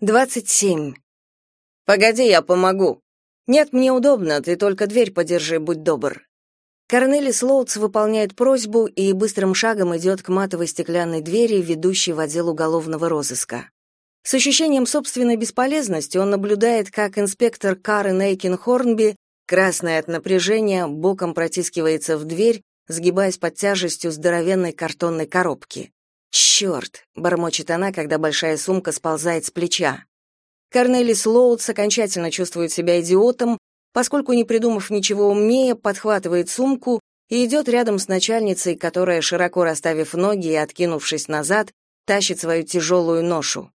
Двадцать семь. Погоди, я помогу. Нет, мне удобно, ты только дверь подержи, будь добр. Корнелис Лоутс выполняет просьбу и быстрым шагом идет к матовой стеклянной двери, ведущей в отдел уголовного розыска. С ощущением собственной бесполезности он наблюдает, как инспектор Карен Эйкин Хорнби, красный от напряжения, боком протискивается в дверь, сгибаясь под тяжестью здоровенной картонной коробки. «Черт!» — бормочет она, когда большая сумка сползает с плеча. Корнелис Лоутс окончательно чувствует себя идиотом, поскольку, не придумав ничего умнее, подхватывает сумку и идет рядом с начальницей, которая, широко расставив ноги и откинувшись назад, тащит свою тяжелую ношу.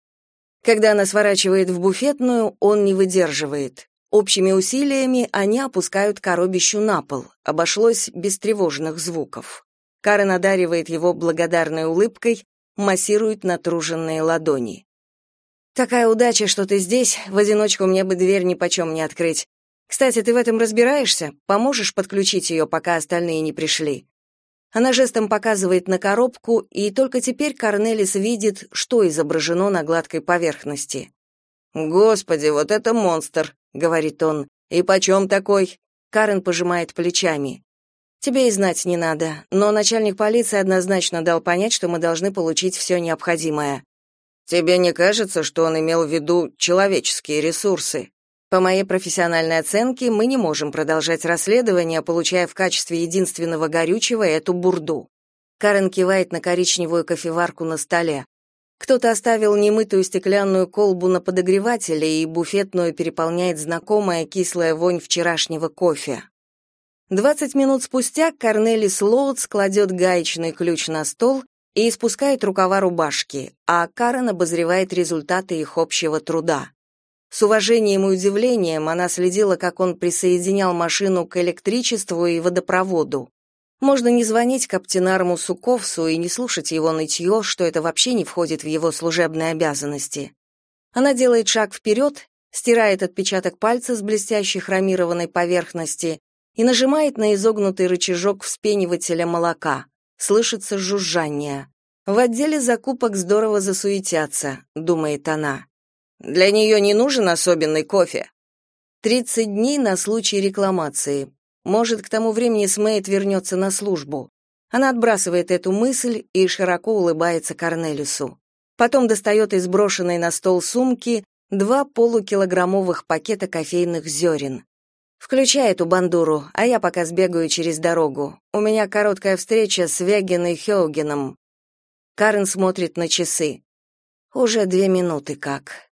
Когда она сворачивает в буфетную, он не выдерживает. Общими усилиями они опускают коробищу на пол. Обошлось без тревожных звуков. Карен одаривает его благодарной улыбкой, массирует натруженные ладони. Такая удача, что ты здесь, в одиночку мне бы дверь ни почем не открыть. Кстати, ты в этом разбираешься? Поможешь подключить ее, пока остальные не пришли?» Она жестом показывает на коробку, и только теперь Корнелис видит, что изображено на гладкой поверхности. «Господи, вот это монстр!» — говорит он. «И почем такой?» Карен пожимает плечами. «Тебе и знать не надо, но начальник полиции однозначно дал понять, что мы должны получить все необходимое. Тебе не кажется, что он имел в виду человеческие ресурсы? По моей профессиональной оценке, мы не можем продолжать расследование, получая в качестве единственного горючего эту бурду. Карен кивает на коричневую кофеварку на столе. Кто-то оставил немытую стеклянную колбу на подогревателе, и буфетную переполняет знакомая кислая вонь вчерашнего кофе. Двадцать минут спустя Корнелис Лоутс кладет гаечный ключ на стол и испускает рукава рубашки, а Карен обозревает результаты их общего труда. С уважением и удивлением она следила, как он присоединял машину к электричеству и водопроводу. Можно не звонить каптенарму Суковсу и не слушать его нытье, что это вообще не входит в его служебные обязанности. Она делает шаг вперед, стирает отпечаток пальца с блестящей хромированной поверхности и нажимает на изогнутый рычажок вспенивателя молока. Слышится жужжание. В отделе закупок здорово засуетятся, думает она. Для нее не нужен особенный кофе. 30 дней на случай рекламации. Может, к тому времени Смейт вернется на службу. Она отбрасывает эту мысль и широко улыбается Корнелису. Потом достает из брошенной на стол сумки два полукилограммовых пакета кофейных зерен. Включай эту бандуру, а я пока сбегаю через дорогу. У меня короткая встреча с Веген и Хеогеном. Карен смотрит на часы. Уже две минуты как.